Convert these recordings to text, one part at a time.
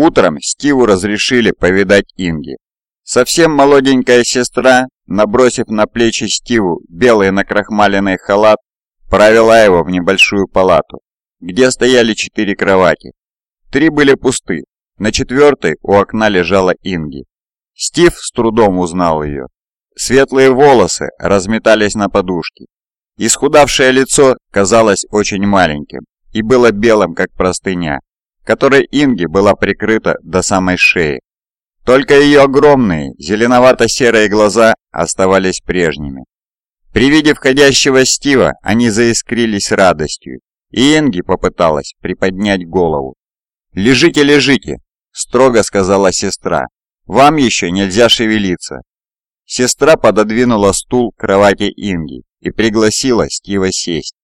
Утром Стиву разрешили повидать Инги. Совсем молоденькая сестра, набросив на плечи Стиву белый накрахмаленный халат, провела его в небольшую палату, где стояли четыре кровати. Три были пусты, на четвертой у окна лежала Инги. Стив с трудом узнал ее. Светлые волосы разметались на подушке. Исхудавшее лицо казалось очень маленьким и было белым, как простыня, которой Инги была прикрыта до самой шеи. Только ее огромные зеленовато-серые глаза оставались прежними. При виде входящего Стива они заискрились радостью, и Инги попыталась приподнять голову. «Лежите, лежите!» – строго сказала сестра. «Вам еще нельзя шевелиться!» Сестра пододвинула стул к кровати Инги и пригласила Стива сесть.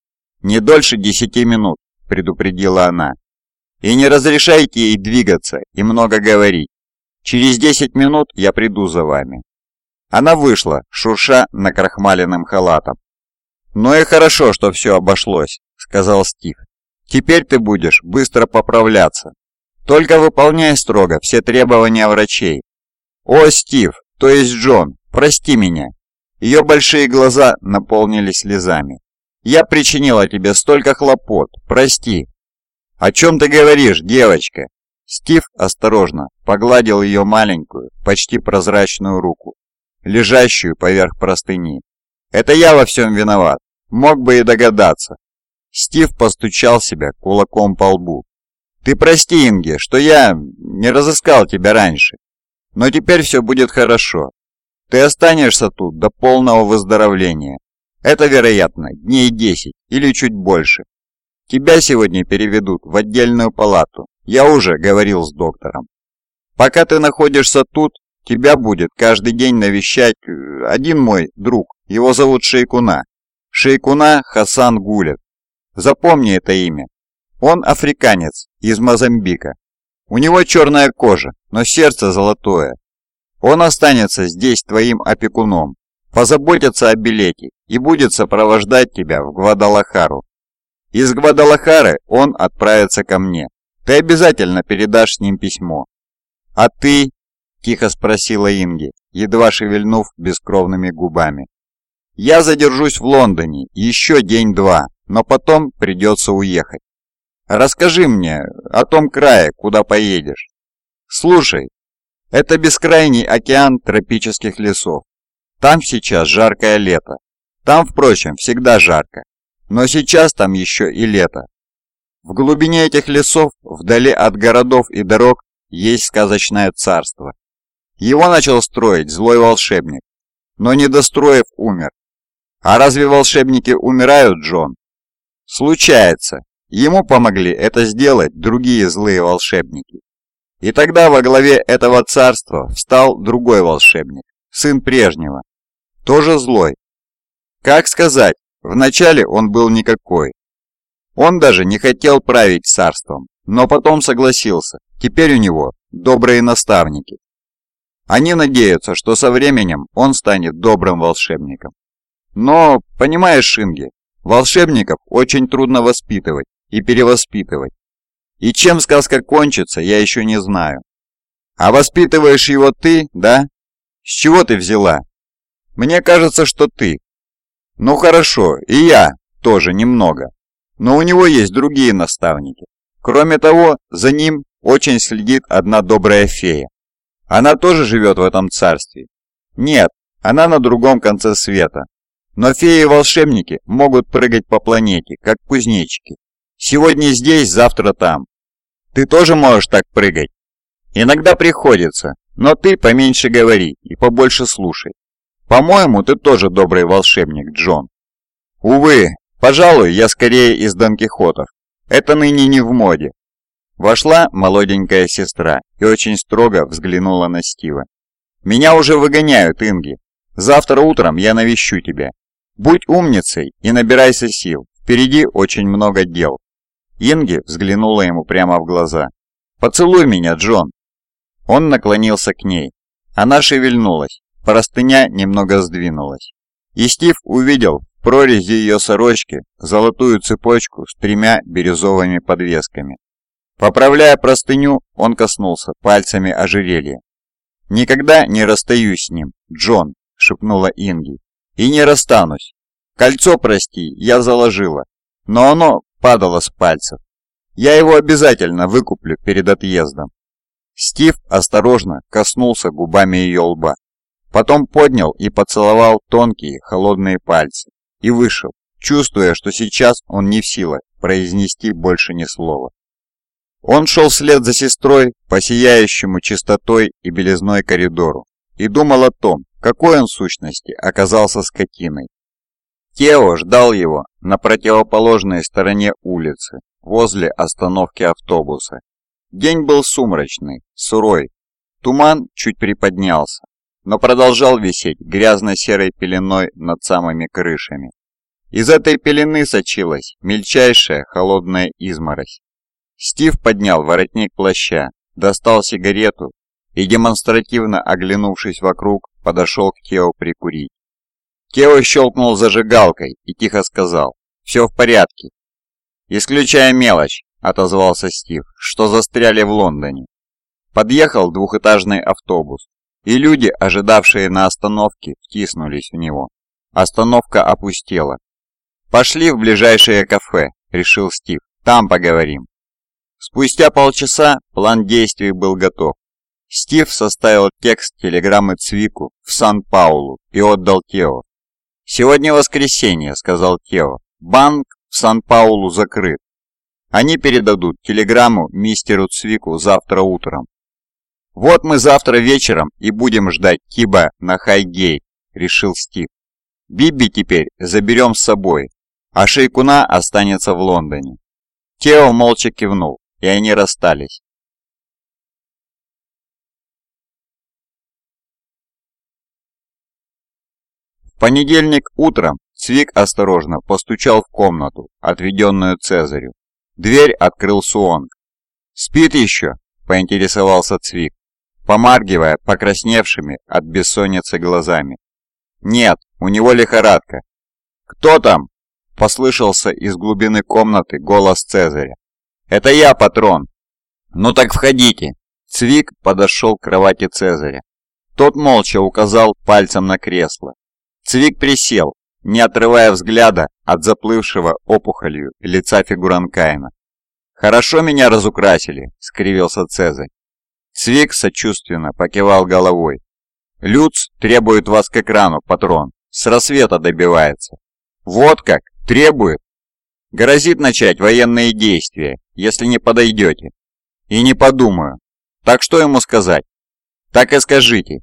«Не дольше десяти минут», – предупредила она. «И не разрешайте ей двигаться и много говорить. Через десять минут я приду за вами». Она вышла, шурша накрахмаленным халатом. «Ну и хорошо, что все обошлось», — сказал Стив. «Теперь ты будешь быстро поправляться. Только выполняй строго все требования врачей». «О, Стив, то есть Джон, прости меня». Ее большие глаза наполнились слезами. «Я причинила тебе столько хлопот, прости». «О чем ты говоришь, девочка?» Стив осторожно погладил ее маленькую, почти прозрачную руку лежащую поверх простыни. «Это я во всем виноват. Мог бы и догадаться». Стив постучал себя кулаком по лбу. «Ты прости, Инге, что я не разыскал тебя раньше. Но теперь все будет хорошо. Ты останешься тут до полного выздоровления. Это, вероятно, дней 10 или чуть больше. Тебя сегодня переведут в отдельную палату. Я уже говорил с доктором. Пока ты находишься тут, Тебя будет каждый день навещать э, один мой друг. Его зовут Шейкуна. Шейкуна Хасан Гулев. Запомни это имя. Он африканец из Мозамбика. У него черная кожа, но сердце золотое. Он останется здесь твоим опекуном, позаботится о билете и будет сопровождать тебя в Гвадалахару. Из Гвадалахары он отправится ко мне. Ты обязательно передашь с ним письмо. А ты Тихо спросила Инги, едва шевельнув бескровными губами. «Я задержусь в Лондоне еще день-два, но потом придется уехать. Расскажи мне о том крае, куда поедешь. Слушай, это бескрайний океан тропических лесов. Там сейчас жаркое лето. Там, впрочем, всегда жарко. Но сейчас там еще и лето. В глубине этих лесов, вдали от городов и дорог, есть сказочное царство. Его начал строить злой волшебник, но не достроив умер. А разве волшебники умирают, Джон? Случается. Ему помогли это сделать другие злые волшебники. И тогда во главе этого царства встал другой волшебник, сын прежнего, тоже злой. Как сказать, вначале он был никакой. Он даже не хотел править царством, но потом согласился, теперь у него добрые наставники. Они надеются, что со временем он станет добрым волшебником. Но, понимаешь, Шинги, волшебников очень трудно воспитывать и перевоспитывать. И чем сказка кончится, я еще не знаю. А воспитываешь его ты, да? С чего ты взяла? Мне кажется, что ты. Ну хорошо, и я тоже немного. Но у него есть другие наставники. Кроме того, за ним очень следит одна добрая фея. Она тоже живет в этом царстве? Нет, она на другом конце света. Но феи и волшебники могут прыгать по планете, как кузнечики. Сегодня здесь, завтра там. Ты тоже можешь так прыгать? Иногда приходится, но ты поменьше говори и побольше слушай. По-моему, ты тоже добрый волшебник, Джон. Увы, пожалуй, я скорее из Дон Кихотов. Это ныне не в моде. Вошла молоденькая сестра и очень строго взглянула на Стива. «Меня уже выгоняют, Инги. Завтра утром я навещу тебя. Будь умницей и набирайся сил. Впереди очень много дел». Инги взглянула ему прямо в глаза. «Поцелуй меня, Джон!» Он наклонился к ней. Она шевельнулась, простыня немного сдвинулась. И Стив увидел в прорези ее сорочки золотую цепочку с тремя бирюзовыми подвесками. Поправляя простыню, он коснулся пальцами ожерелья. «Никогда не расстаюсь с ним, Джон», — шепнула Инги. «И не расстанусь. Кольцо, прости, я заложила, но оно падало с пальцев. Я его обязательно выкуплю перед отъездом». Стив осторожно коснулся губами ее лба. Потом поднял и поцеловал тонкие холодные пальцы и вышел, чувствуя, что сейчас он не в силах произнести больше ни слова. Он шел вслед за сестрой по сияющему чистотой и белизной коридору и думал о том, какой он в сущности оказался скотиной. Тео ждал его на противоположной стороне улицы, возле остановки автобуса. День был сумрачный, сурой. Туман чуть приподнялся, но продолжал висеть грязно-серой пеленой над самыми крышами. Из этой пелены сочилась мельчайшая холодная изморозь. Стив поднял воротник плаща, достал сигарету и, демонстративно оглянувшись вокруг, подошел к Тео прикурить. Тео щелкнул зажигалкой и тихо сказал «Все в порядке». «Исключая мелочь», — отозвался Стив, — «что застряли в Лондоне». Подъехал двухэтажный автобус, и люди, ожидавшие на остановке, втиснулись в него. Остановка опустела. «Пошли в ближайшее кафе», — решил Стив. «Там поговорим». Спустя полчаса план действий был готов. Стив составил текст телеграммы Цвику в Сан-Паулу и отдал Тео. «Сегодня воскресенье», — сказал Тео. «Банк в Сан-Паулу закрыт. Они передадут телеграмму мистеру Цвику завтра утром». «Вот мы завтра вечером и будем ждать Киба на Хайгейт», — решил Стив. «Бибби теперь заберем с собой, а Шейкуна останется в Лондоне». Тео молча кивнул и они расстались. В понедельник утром Цвик осторожно постучал в комнату, отведенную Цезарю. Дверь открыл Суонг. «Спит еще?» – поинтересовался Цвик, помаргивая покрасневшими от бессонницы глазами. «Нет, у него лихорадка». «Кто там?» – послышался из глубины комнаты голос Цезаря. «Это я, патрон!» «Ну так входите!» Цвик подошел к кровати Цезаря. Тот молча указал пальцем на кресло. Цвик присел, не отрывая взгляда от заплывшего опухолью лица фигуранкаина. «Хорошо меня разукрасили», — скривился Цезарь. Цвик сочувственно покивал головой. «Люц требует вас к экрану, патрон. С рассвета добивается». «Вот как? Требует?» Грозит начать военные действия, если не подойдете. И не подумаю. Так что ему сказать? Так и скажите.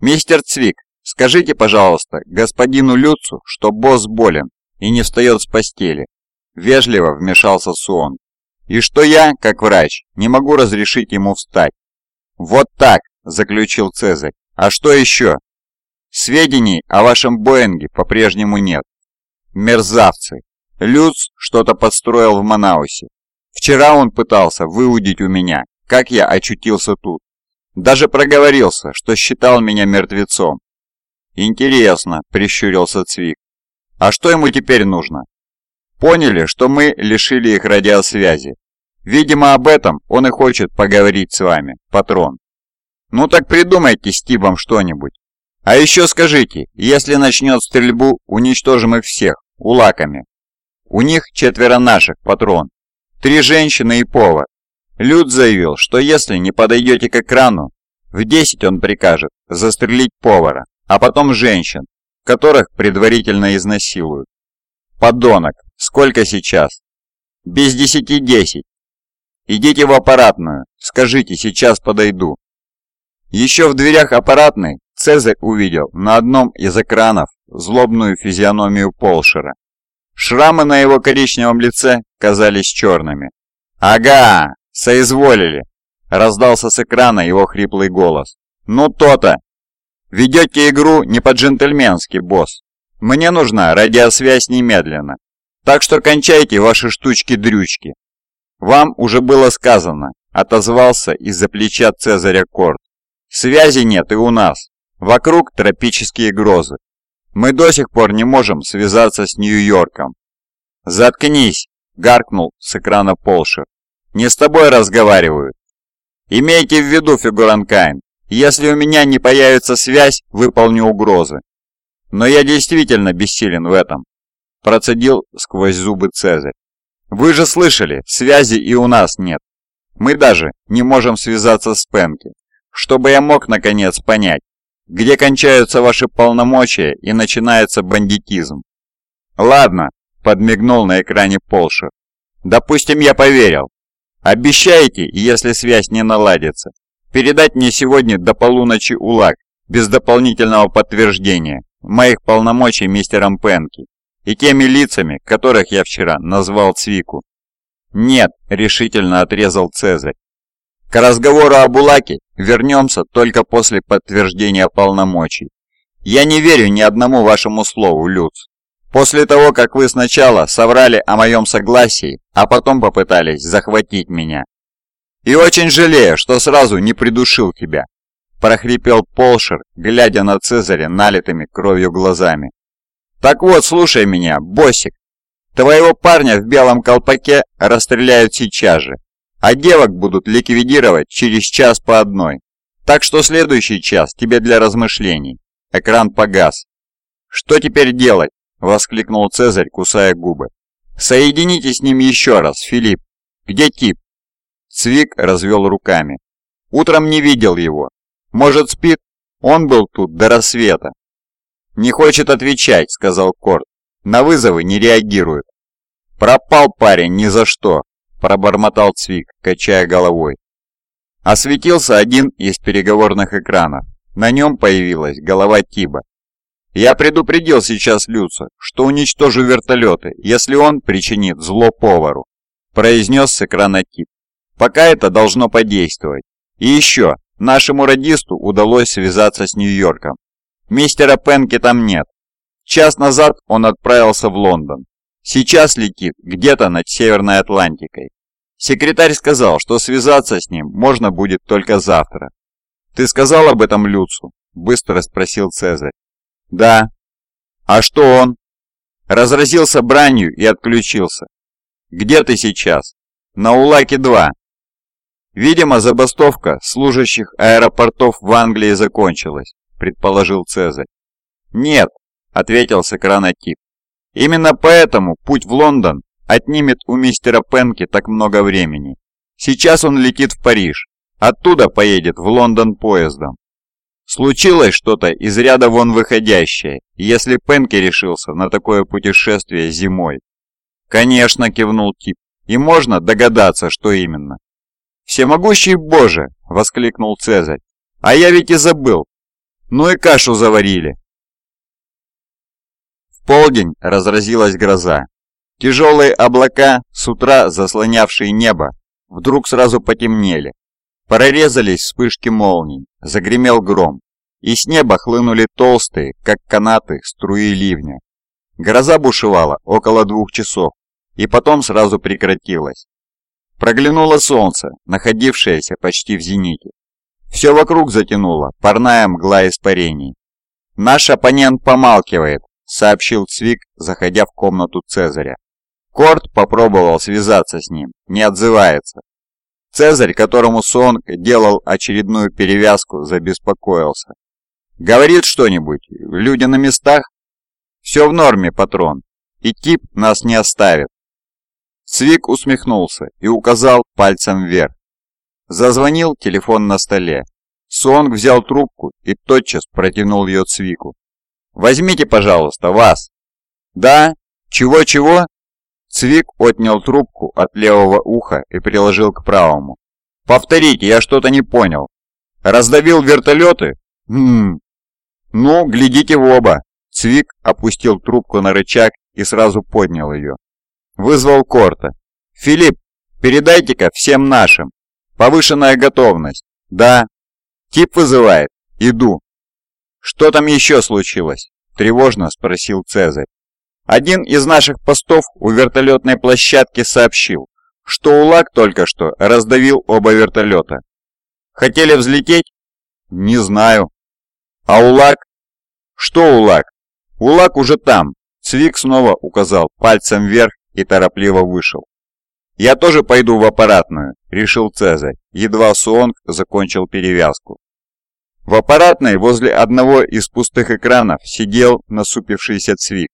Мистер Цвик, скажите, пожалуйста, господину Люцу, что босс болен и не встает с постели. Вежливо вмешался Суон. И что я, как врач, не могу разрешить ему встать. Вот так, заключил Цезарь. А что еще? Сведений о вашем Боинге по-прежнему нет. Мерзавцы, Люц что-то подстроил в Манаусе. Вчера он пытался выудить у меня, как я очутился тут. Даже проговорился, что считал меня мертвецом. «Интересно», — прищурился Цвик. «А что ему теперь нужно?» «Поняли, что мы лишили их радиосвязи. Видимо, об этом он и хочет поговорить с вами, патрон. Ну так придумайте с Тибом что-нибудь. А еще скажите, если начнет стрельбу, уничтожим их всех, улаками. У них четверо наших, патрон. Три женщины и повар. Люд заявил, что если не подойдете к экрану, в 10 он прикажет застрелить повара, а потом женщин, которых предварительно изнасилуют. Подонок, сколько сейчас? Без десяти десять. Идите в аппаратную, скажите, сейчас подойду. Еще в дверях аппаратной Цезарь увидел на одном из экранов злобную физиономию Полшера. Шрамы на его коричневом лице казались черными. «Ага, соизволили!» – раздался с экрана его хриплый голос. «Ну то-то! Ведете игру не по-джентльменски, босс. Мне нужна радиосвязь немедленно. Так что кончайте ваши штучки-дрючки. Вам уже было сказано, отозвался из-за плеча Цезаря Корт. Связи нет и у нас. Вокруг тропические грозы. Мы до сих пор не можем связаться с Нью-Йорком. «Заткнись!» – гаркнул с экрана Полшер. Не с тобой разговаривают. Имейте в виду, Фигуранкайн, если у меня не появится связь, выполню угрозы. Но я действительно бессилен в этом, процедил сквозь зубы Цезарь. Вы же слышали, связи и у нас нет. Мы даже не можем связаться с Пенки, чтобы я мог наконец понять, где кончаются ваши полномочия и начинается бандитизм. Ладно, подмигнул на экране Полшер. Допустим, я поверил. Обещаете, если связь не наладится, передать мне сегодня до полуночи УЛАГ без дополнительного подтверждения моих полномочий мистером Пенки и теми лицами, которых я вчера назвал Цвику. «Нет», — решительно отрезал Цезарь. «К разговору об Улаке вернемся только после подтверждения полномочий. Я не верю ни одному вашему слову, Люц. После того, как вы сначала соврали о моем согласии, а потом попытались захватить меня. И очень жалею, что сразу не придушил тебя», – прохрипел Полшер, глядя на Цезаря налитыми кровью глазами. «Так вот, слушай меня, боссик. Твоего парня в белом колпаке расстреляют сейчас же, а девок будут ликвидировать через час по одной. Так что следующий час тебе для размышлений. Экран погас. Что теперь делать? — воскликнул Цезарь, кусая губы. «Соедините с ним еще раз, Филипп. Где тип?» Цвик развел руками. «Утром не видел его. Может, спит? Он был тут до рассвета». «Не хочет отвечать», — сказал Корт. «На вызовы не реагирует». «Пропал парень ни за что», — пробормотал Цвик, качая головой. Осветился один из переговорных экранов. На нем появилась голова Тиба. Я предупредил сейчас Люца, что уничтожу вертолеты, если он причинит зло повару», – произнес с экрана тип. «Пока это должно подействовать. И еще, нашему радисту удалось связаться с Нью-Йорком. Мистера Пенки там нет. Час назад он отправился в Лондон. Сейчас летит где-то над Северной Атлантикой. Секретарь сказал, что связаться с ним можно будет только завтра. «Ты сказал об этом Люцу?» – быстро спросил Цезарь. «Да». «А что он?» Разразился бранью и отключился. «Где ты сейчас?» «На Улаке-2». «Видимо, забастовка служащих аэропортов в Англии закончилась», предположил Цезарь. «Нет», ответил с экрана тип. «Именно поэтому путь в Лондон отнимет у мистера Пенки так много времени. Сейчас он летит в Париж, оттуда поедет в Лондон поездом. Случилось что-то из ряда вон выходящее, если Пенки решился на такое путешествие зимой. «Конечно», — кивнул Тип, — «и можно догадаться, что именно». «Всемогущий Боже!» — воскликнул Цезарь. «А я ведь и забыл. Ну и кашу заварили». В полдень разразилась гроза. Тяжелые облака, с утра заслонявшие небо, вдруг сразу потемнели. Прорезались вспышки молний, загремел гром, и с неба хлынули толстые, как канаты, струи ливня. Гроза бушевала около двух часов, и потом сразу прекратилась. Проглянуло солнце, находившееся почти в зените. Все вокруг затянуло, парная мгла испарений. «Наш оппонент помалкивает», — сообщил Цвик, заходя в комнату Цезаря. Корт попробовал связаться с ним, не отзывается. Цезарь, которому Сонг делал очередную перевязку, забеспокоился. «Говорит что-нибудь? Люди на местах?» «Все в норме, патрон. И тип нас не оставит». Свик усмехнулся и указал пальцем вверх. Зазвонил телефон на столе. Сонг взял трубку и тотчас протянул ее Цвику. «Возьмите, пожалуйста, вас». «Да? Чего-чего?» Цвик отнял трубку от левого уха и приложил к правому. «Повторите, я что-то не понял. Раздавил вертолеты? Хм. Ну, глядите в оба». Цвик опустил трубку на рычаг и сразу поднял ее. Вызвал Корта. «Филипп, передайте-ка всем нашим. Повышенная готовность. Да. Тип вызывает. Иду». «Что там еще случилось?» Тревожно спросил Цезарь. Один из наших постов у вертолетной площадки сообщил, что УЛАГ только что раздавил оба вертолета. Хотели взлететь? Не знаю. А УЛАГ? Что УЛАГ? УЛАГ уже там. Цвик снова указал пальцем вверх и торопливо вышел. «Я тоже пойду в аппаратную», — решил Цезарь, едва Суонг закончил перевязку. В аппаратной возле одного из пустых экранов сидел насупившийся Цвик.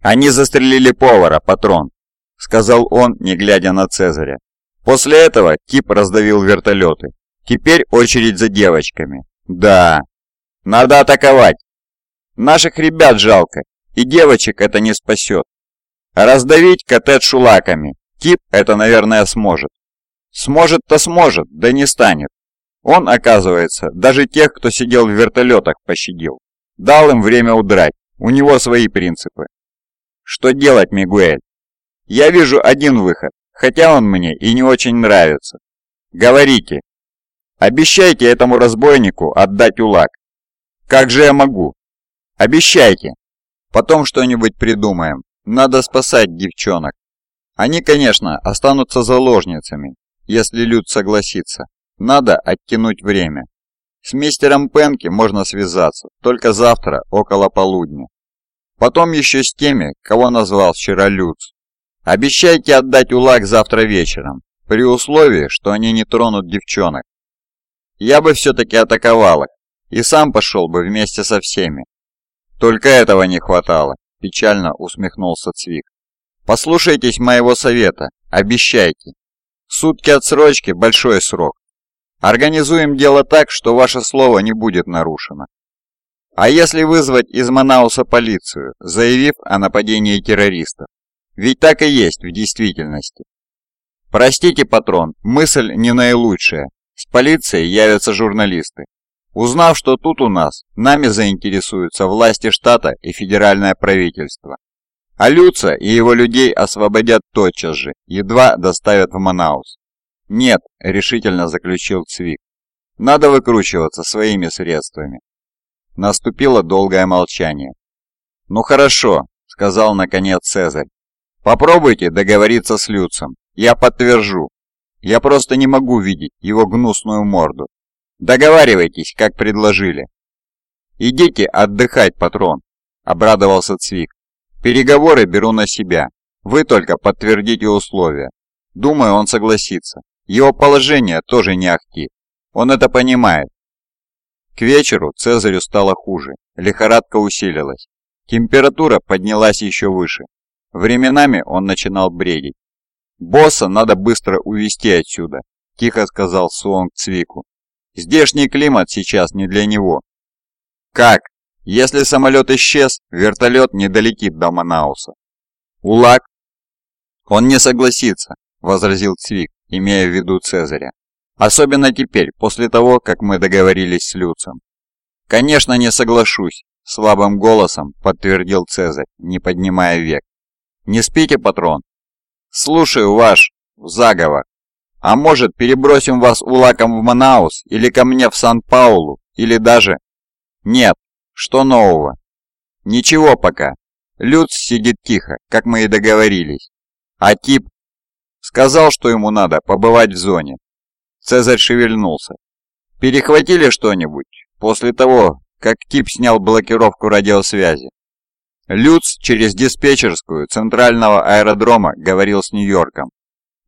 «Они застрелили повара, патрон», — сказал он, не глядя на Цезаря. После этого тип раздавил вертолеты. Теперь очередь за девочками. Да, надо атаковать. Наших ребят жалко, и девочек это не спасет. Раздавить коттедж шулаками. Тип это, наверное, сможет. Сможет-то сможет, да не станет. Он, оказывается, даже тех, кто сидел в вертолетах, пощадил. Дал им время удрать. У него свои принципы. Что делать, Мигуэль? Я вижу один выход, хотя он мне и не очень нравится. Говорите. Обещайте этому разбойнику отдать УЛАК. Как же я могу? Обещайте. Потом что-нибудь придумаем. Надо спасать девчонок. Они, конечно, останутся заложницами, если Люд согласится. Надо оттянуть время. С мистером Пенки можно связаться, только завтра, около полудня. Потом еще с теми, кого назвал вчера Люц. Обещайте отдать УЛАК завтра вечером, при условии, что они не тронут девчонок. Я бы все-таки атаковал их, и сам пошел бы вместе со всеми. Только этого не хватало, печально усмехнулся Цвик. Послушайтесь моего совета, обещайте. Сутки отсрочки – большой срок. Организуем дело так, что ваше слово не будет нарушено. А если вызвать из Манауса полицию, заявив о нападении террористов? Ведь так и есть в действительности. Простите, патрон, мысль не наилучшая. С полицией явятся журналисты. Узнав, что тут у нас, нами заинтересуются власти штата и федеральное правительство. А Люца и его людей освободят тотчас же, едва доставят в Манаус. «Нет», — решительно заключил Цвик. «Надо выкручиваться своими средствами». Наступило долгое молчание. «Ну хорошо», — сказал наконец Цезарь. «Попробуйте договориться с Люцем. Я подтвержу. Я просто не могу видеть его гнусную морду. Договаривайтесь, как предложили». «Идите отдыхать, патрон», — обрадовался Цвик. «Переговоры беру на себя. Вы только подтвердите условия. Думаю, он согласится. Его положение тоже не ахти. Он это понимает. К вечеру Цезарю стало хуже. Лихорадка усилилась. Температура поднялась еще выше. Временами он начинал бредить. «Босса надо быстро увезти отсюда», – тихо сказал Суонг Цвику. «Здешний климат сейчас не для него». «Как? Если самолет исчез, вертолет не долетит до Манауса». «Улак?» «Он не согласится», – возразил Цвик имея в виду Цезаря. Особенно теперь, после того, как мы договорились с Люцем. «Конечно, не соглашусь», — слабым голосом подтвердил Цезарь, не поднимая век. «Не спите, патрон?» «Слушаю ваш заговор. А может, перебросим вас улаком в Манаус или ко мне в Сан-Паулу, или даже...» «Нет. Что нового?» «Ничего пока. Люц сидит тихо, как мы и договорились. А тип Сказал, что ему надо побывать в зоне. Цезарь шевельнулся. Перехватили что-нибудь после того, как тип снял блокировку радиосвязи? Люц через диспетчерскую центрального аэродрома говорил с Нью-Йорком.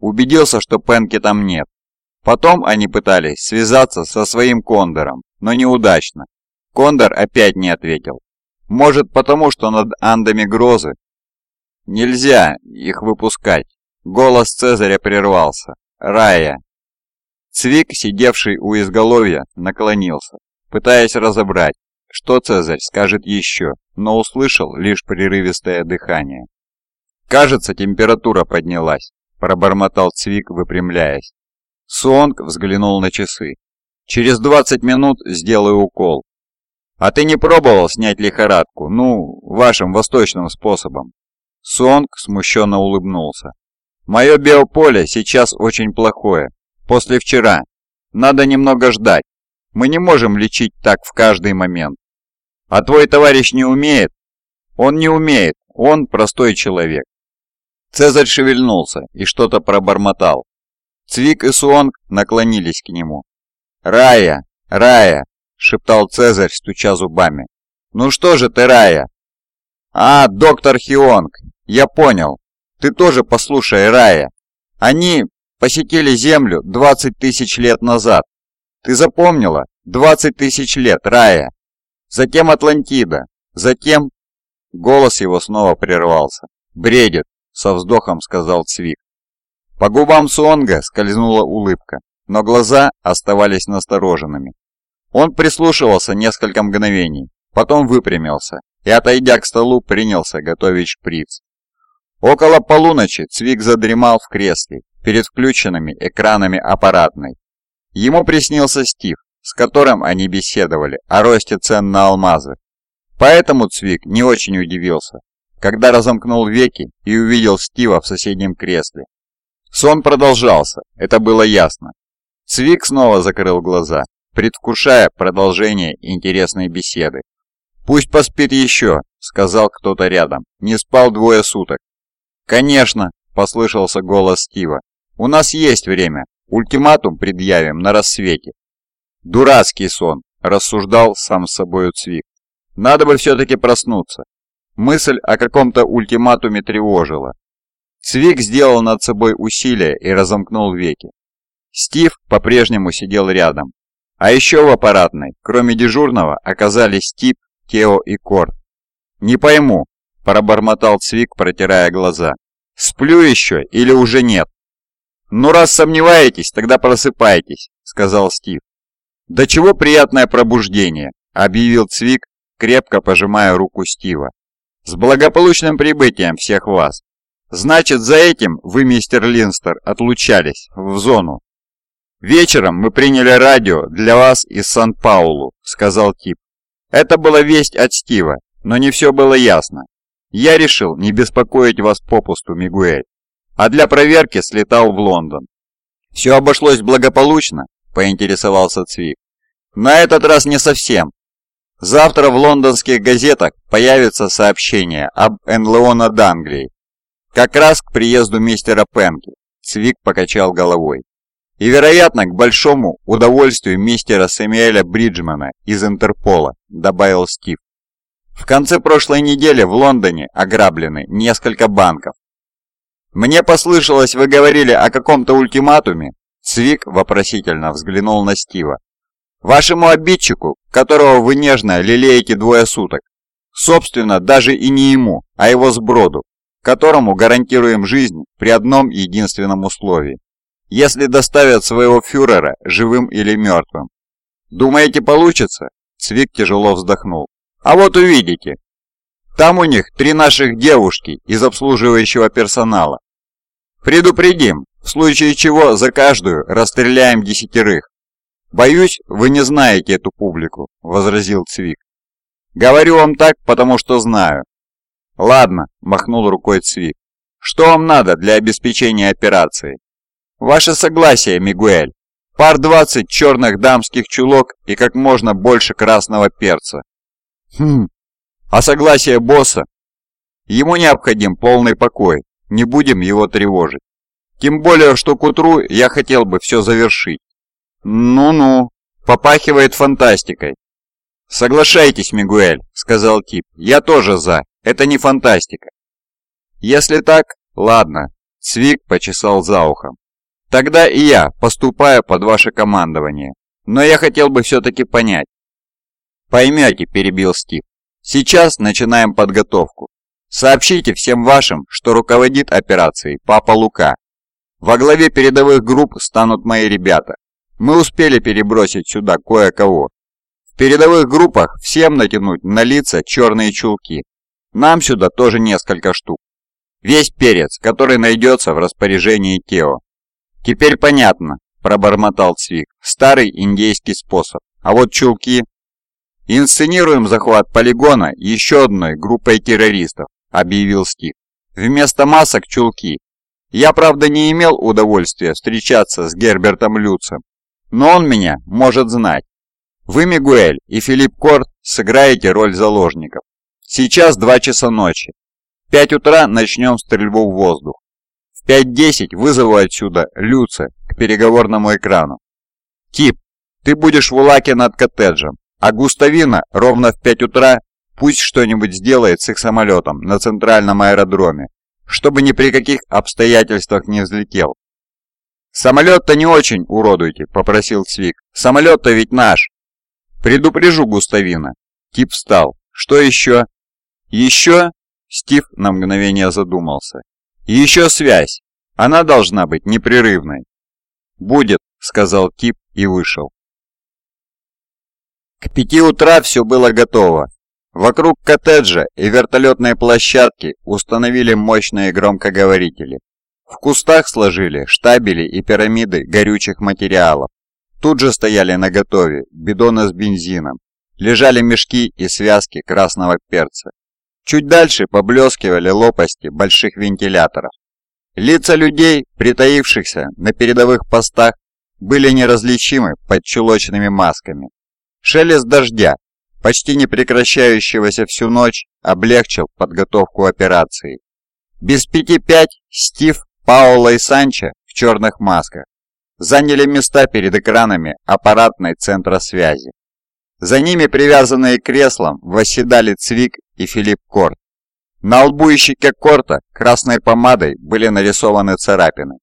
Убедился, что Пенки там нет. Потом они пытались связаться со своим Кондором, но неудачно. Кондор опять не ответил. Может потому, что над Андами грозы? Нельзя их выпускать. Голос Цезаря прервался. «Рая!» Цвик, сидевший у изголовья, наклонился, пытаясь разобрать, что Цезарь скажет еще, но услышал лишь прерывистое дыхание. «Кажется, температура поднялась», – пробормотал Цвик, выпрямляясь. Суонг взглянул на часы. «Через 20 минут сделаю укол». «А ты не пробовал снять лихорадку, ну, вашим восточным способом?» Суонг смущенно улыбнулся. Мое биополе сейчас очень плохое. После вчера. Надо немного ждать. Мы не можем лечить так в каждый момент. А твой товарищ не умеет? Он не умеет. Он простой человек. Цезарь шевельнулся и что-то пробормотал. Цвик и Суонг наклонились к нему. «Рая! Рая!» – шептал Цезарь, стуча зубами. «Ну что же ты, Рая?» «А, доктор Хионг, я понял. Ты тоже послушай, Рая. Они посетили Землю 20 тысяч лет назад. Ты запомнила? 20 тысяч лет, Рая. Затем Атлантида. Затем... Голос его снова прервался. «Бредит», — со вздохом сказал Цвик. По губам Суонга скользнула улыбка, но глаза оставались настороженными. Он прислушивался несколько мгновений, потом выпрямился и, отойдя к столу, принялся готовить шприц. Около полуночи Цвик задремал в кресле перед включенными экранами аппаратной. Ему приснился Стив, с которым они беседовали о росте цен на алмазы. Поэтому Цвик не очень удивился, когда разомкнул веки и увидел Стива в соседнем кресле. Сон продолжался, это было ясно. Цвик снова закрыл глаза, предвкушая продолжение интересной беседы. «Пусть поспит еще», — сказал кто-то рядом. «Не спал двое суток». «Конечно», — послышался голос Стива. «У нас есть время. Ультиматум предъявим на рассвете». «Дурацкий сон», — рассуждал сам с собою Цвик. «Надо бы все-таки проснуться». Мысль о каком-то ультиматуме тревожила. Цвик сделал над собой усилие и разомкнул веки. Стив по-прежнему сидел рядом. А еще в аппаратной, кроме дежурного, оказались Тип, Тео и Корт. «Не пойму», – пробормотал Цвик, протирая глаза. «Сплю еще или уже нет?» «Ну, раз сомневаетесь, тогда просыпайтесь», – сказал Стив. «Да чего приятное пробуждение», – объявил Цвик, крепко пожимая руку Стива. «С благополучным прибытием всех вас. Значит, за этим вы, мистер Линстер, отлучались в зону». «Вечером мы приняли радио для вас из Сан-Паулу», — сказал Тип. «Это была весть от Стива, но не все было ясно. Я решил не беспокоить вас попусту, Мигуэль, а для проверки слетал в Лондон. Все обошлось благополучно?» — поинтересовался Цвик. «На этот раз не совсем. Завтра в лондонских газетах появится сообщение об НЛО над Англией. Как раз к приезду мистера Пенки». Цвик покачал головой. И, вероятно, к большому удовольствию мистера Сэмюэля Бриджмана из Интерпола, добавил Стив. В конце прошлой недели в Лондоне ограблены несколько банков. «Мне послышалось, вы говорили о каком-то ультиматуме?» Цвик вопросительно взглянул на Стива. «Вашему обидчику, которого вы нежно лелеете двое суток. Собственно, даже и не ему, а его сброду, которому гарантируем жизнь при одном единственном условии если доставят своего фюрера живым или мертвым. Думаете, получится? Цвик тяжело вздохнул. А вот увидите. Там у них три наших девушки из обслуживающего персонала. Предупредим, в случае чего за каждую расстреляем десятерых. Боюсь, вы не знаете эту публику, возразил Цвик. Говорю вам так, потому что знаю. Ладно, махнул рукой Цвик. Что вам надо для обеспечения операции? Ваше согласие, Мигуэль. Пар 20 черных дамских чулок и как можно больше красного перца. Хм. А согласие босса? Ему необходим полный покой. Не будем его тревожить. Тем более, что к утру я хотел бы все завершить. Ну-ну, попахивает фантастикой. Соглашайтесь, Мигуэль, сказал Тип. Я тоже за. Это не фантастика. Если так, ладно. Цвик почесал за ухом. Тогда и я поступаю под ваше командование. Но я хотел бы все-таки понять. Поймете, перебил Стив. Сейчас начинаем подготовку. Сообщите всем вашим, что руководит операцией Папа Лука. Во главе передовых групп станут мои ребята. Мы успели перебросить сюда кое-кого. В передовых группах всем натянуть на лица черные чулки. Нам сюда тоже несколько штук. Весь перец, который найдется в распоряжении Тео. «Теперь понятно», – пробормотал Цвик. «Старый индейский способ. А вот чулки...» «Инсценируем захват полигона еще одной группой террористов», – объявил Стив. «Вместо масок чулки. Я, правда, не имел удовольствия встречаться с Гербертом Люцем, но он меня может знать. Вы, Мигуэль и Филипп Корт, сыграете роль заложников. Сейчас два часа ночи. В пять утра начнем стрельбу в воздух. 5.10 вызову отсюда Люца к переговорному экрану. Тип, ты будешь в Улаке над коттеджем, а Густавина ровно в 5 утра пусть что-нибудь сделает с их самолетом на центральном аэродроме, чтобы ни при каких обстоятельствах не взлетел. «Самолет-то не очень уродуйте», — попросил Цвик. «Самолет-то ведь наш». «Предупрежу Густавина». Тип встал. «Что еще?» «Еще?» Стив на мгновение задумался. «Еще связь. Она должна быть непрерывной». «Будет», — сказал Тип и вышел. К пяти утра все было готово. Вокруг коттеджа и вертолетной площадки установили мощные громкоговорители. В кустах сложили штабели и пирамиды горючих материалов. Тут же стояли наготове бидоны с бензином, лежали мешки и связки красного перца. Чуть дальше поблескивали лопасти больших вентиляторов. Лица людей, притаившихся на передовых постах, были неразличимы под чулочными масками. Шелест дождя, почти не прекращающегося всю ночь, облегчил подготовку операции. Без пяти пять Стив Паоло и Санчо в черных масках заняли места перед экранами аппаратной центра связи. За ними, привязанные к креслам, восседали Цвик и Филипп Корт. На лбу и щеке Корта красной помадой были нарисованы царапины,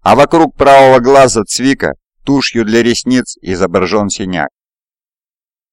а вокруг правого глаза Цвика тушью для ресниц изображен синяк.